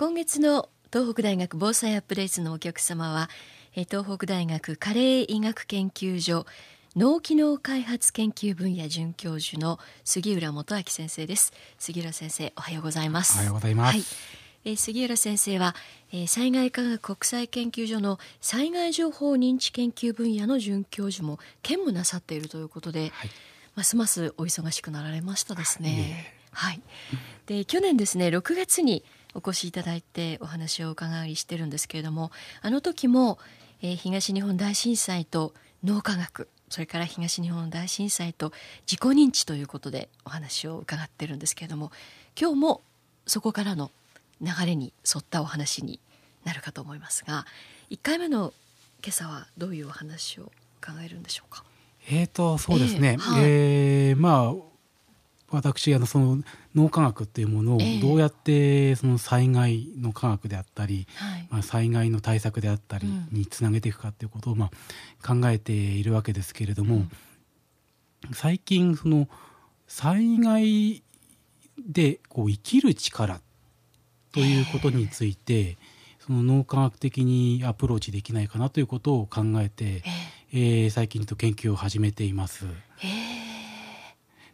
今月の東北大学防災アップデートのお客様は東北大学加齢医学研究所脳機能開発研究分野准教授の杉浦元明先生です。杉浦先生おはようございます。おはようございます、はい。えー、杉浦先生は、えー、災害科学国際研究所の災害情報認知研究分野の准教授も兼務なさっているということで、はい、ますますお忙しくなられましたですね。はい、で去年ですね6月にお越しいただいてお話をお伺いしてるんですけれどもあの時も、えー、東日本大震災と脳科学それから東日本大震災と自己認知ということでお話を伺ってるんですけれども今日もそこからの流れに沿ったお話になるかと思いますが1回目の今朝はどういうお話を考えるんでしょうか？えーとそうですね、えーはい、えー、まあ私あのその脳科学っていうものをどうやってその災害の科学であったり、えー、まあ、災害の対策であったりにつなげていくかっていうことをまあ考えているわけですけれども、うん、最近その災害でこう生きる力ということについて、その脳科学的にアプローチできないかなということを考えて、えー、えー、最近と研究を始めています。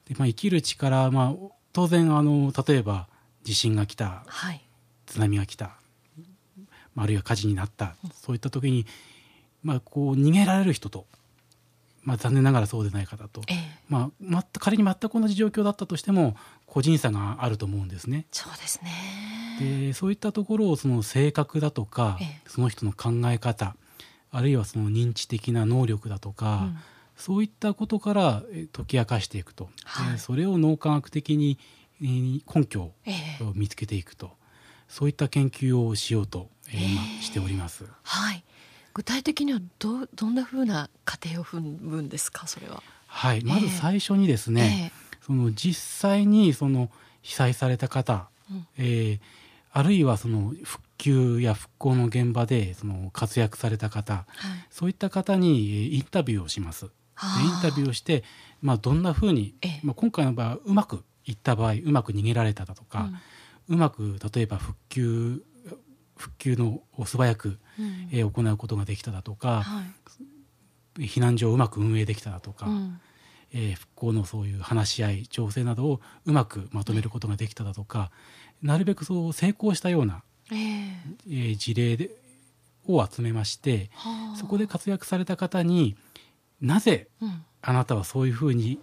でまあ、生きる力、まあ、当然あの例えば地震が来た、はい、津波が来た、まあ、あるいは火事になった、そういった時に、まあ、こう逃げられる人とまあ、残念ながらそうでない方と、ええ、まあ、仮に全く同じ状況だったとしても個人差があると思うんですね。そうですね。でそういったところをその性格だとか、え、その人の考え方あるいはその認知的な能力だとか、うん、そういったことから解き明かしていくと、はい、それを脳科学的に根拠を見つけていくと、そういった研究をしようと、え今しております。はい。具体的にはどどんなふうな過程を踏むんですかそれは？はい、まず最初にですね、えー、その実際にその被災された方、うん、えー、あるいはその復旧や復興の現場でその活躍された方、はい、そういった方にインタビューをします。インタビューをして、まあ、どんなふうに、まあ、今回の場合はうまくいった場合うまく逃げられただとか、うん、うまく例えば復旧復旧のを素早く、うん、えー、行うことができただとか、はい、避難所をうまく運営できただとか、うん、えー、復興のそういう話し合い調整などをうまくまとめることができただとか、なるべくそう成功したような、えー、えー、事例でを集めまして、そこで活躍された方になぜあなたはそういうふうに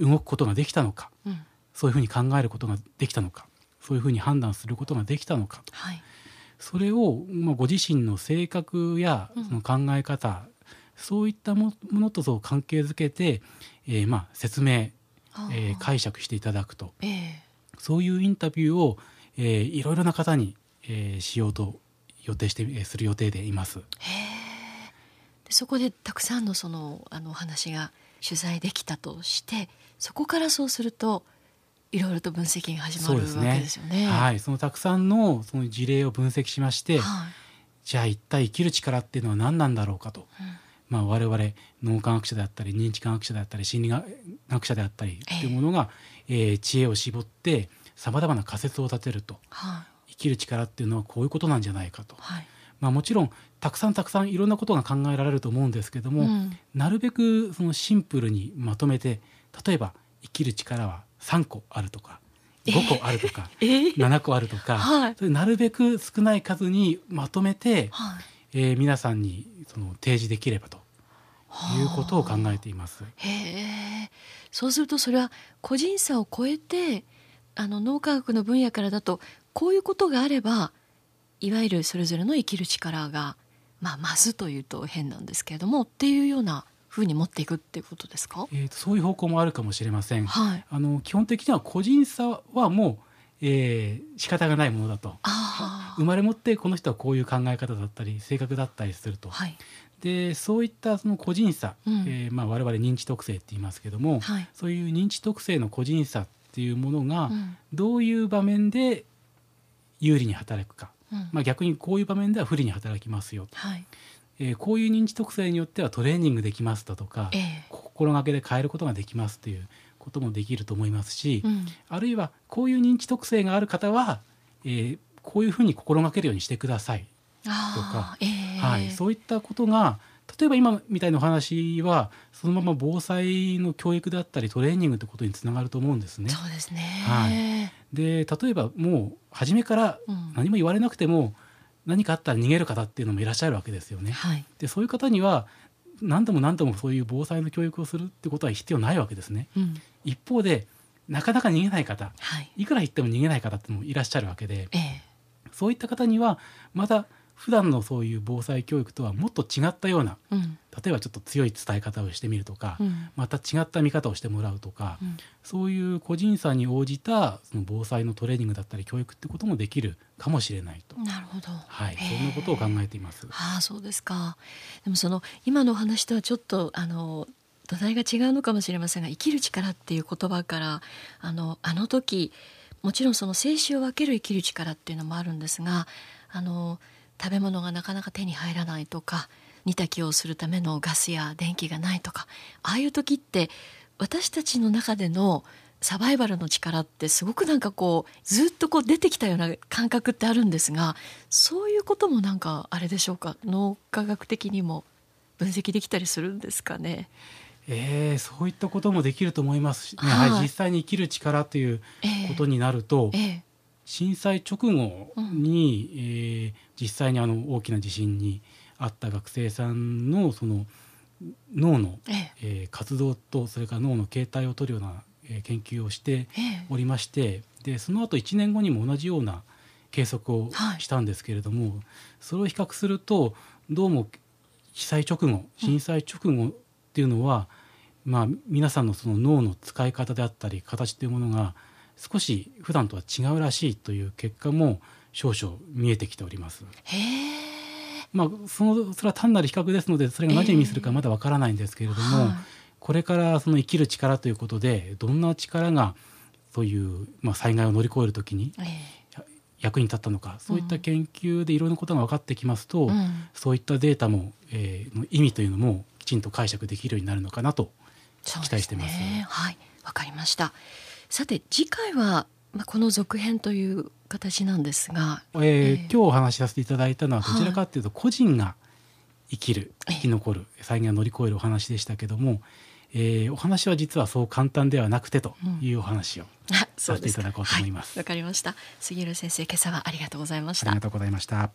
動くことができたのか、うん、そういうふうに考えることができたのかそういうふうに判断することができたのか。と、はい、それを、まあ、ご自身の性格やその考え方、うん、そういったものとそう関係づけて、えー、まあ説明、えー、解釈していただくと、えー、そういうインタビューを、えー、いろいろな方に、えー、しようと予定して、えー、する予定でいます。でそこでたくさんのそのあのお話が取材できたとしてそこからそうするといろいろと分析が始まるわけですよね。はい、そのたくさんのその事例を分析しまして、はい、じゃあ一体生きる力っていうのは何なんだろうかと。うん、まあ、我々脳科学者であったり認知科学者であったり心理学者であったりというものが、えー、えー、知恵を絞ってさまざまな仮説を立てると、はい、生きる力っていうのはこういうことなんじゃないかと、はい、まあ、もちろんたくさんたくさんいろんなことが考えられると思うんですけども、うん、なるべくそのシンプルにまとめて例えば生きる力は3個あるとか5個あるとか、え？ー、7個あるとか、はい、なるべく少ない数にまとめて、はい、えー、皆さんにその提示できればということを考えています。へそうするとそれは個人差を超えてあの脳科学の分野からだとこういうことがあればいわゆるそれぞれの生きる力が、まあ、増すというと変なんですけれどもっていうようなふうに持っていくっていうことですか、えー、そういう方向もあるかもしれません、はい、あの基本的には個人差はもう、えー、仕方がないものだと。生まれ持ってこの人はこういう考え方だったり性格だったりすると、はい、でそういったその個人差、うん、えー、まあ、我々認知特性って言いますけども、はい、そういう認知特性の個人差っていうものがどういう場面で有利に働くか、うん、まあ、逆にこういう場面では不利に働きますよと。はい。えー、こういう認知特性によってはトレーニングできますだとか、えー、心がけで変えることができますということもできると思いますし、うん、あるいはこういう認知特性がある方は、えー、こういうふうに心がけるようにしてくださいとか、えー、はい、そういったことが例えば今みたいなお話はそのまま防災の教育だったりトレーニングってことにつながると思うんですね。そうですね、はい、で例えばもう初めから何も言われなくても、何かあったら逃げる方っていうのもいらっしゃるわけですよね。はい、でそういう方には何度も何度もそういう防災の教育をするってことは必要ないわけですね。うん、一方でなかなか逃げない方、はい、いくら言っても逃げない方ってもいらっしゃるわけで、ええ、そういった方にはまた普段のそういう防災教育とはもっと違ったような、うん、例えばちょっと強い伝え方をしてみるとか、うん、また違った見方をしてもらうとか、うん、そういう個人差に応じたその防災のトレーニングだったり教育ってこともできるかもしれないと。なるほど。はい、そんなことを考えています。ああ、そうですか。でもその今のお話とはちょっとあの土台が違うのかもしれませんが、生きる力っていう言葉からあのあの時もちろんその生死を分ける生きる力っていうのもあるんですが、あの食べ物がなかなか手に入らないとか煮炊きをするためのガスや電気がないとかああいう時って私たちの中でのサバイバルの力ってすごくなんかこうずっとこう出てきたような感覚ってあるんですがそういうこともなんかあれでしょうか？脳科学的にも分析できたりするんですかね？えー、そういったこともできると思いますし、ね、はい、実際に生きる力ということになると、えーえ。ー震災直後に、うん、えー、実際にあの大きな地震にあった学生さんのその脳の、ええ。えー、活動とそれから脳の形態を取るような、えー、研究をしておりまして、でその後1年後にも同じような計測をしたんですけれども、はい、それを比較するとどうも被災直後震災直後っていうのは、うん、まあ、皆さんのその脳の使い方であったり形というものが少し普段とは違うらしいという結果も少々見えてきております。まあ、そのそれは単なる比較ですのでそれが何を意味するかまだわからないんですけれども、これからその生きる力ということでどんな力がそういう、まあ、災害を乗り越えるときに役に立ったのか、そういった研究でいろんなことが分かってきますと、うん、そういったデータも、えー、意味というのもきちんと解釈できるようになるのかなと期待してます。すね、はい。わかりましたさて次回は、まあ、この続編という形なんですが、えー、えー、今日お話しさせていただいたのはどちらかというと個人が生きる、生き残る災害を乗り越えるお話でしたけども、えー、お話は実はそう簡単ではなくてというお話をさせていただこうと思います。わ、うん、はい、かりました。杉浦先生、今朝はありがとうございました。ありがとうございました。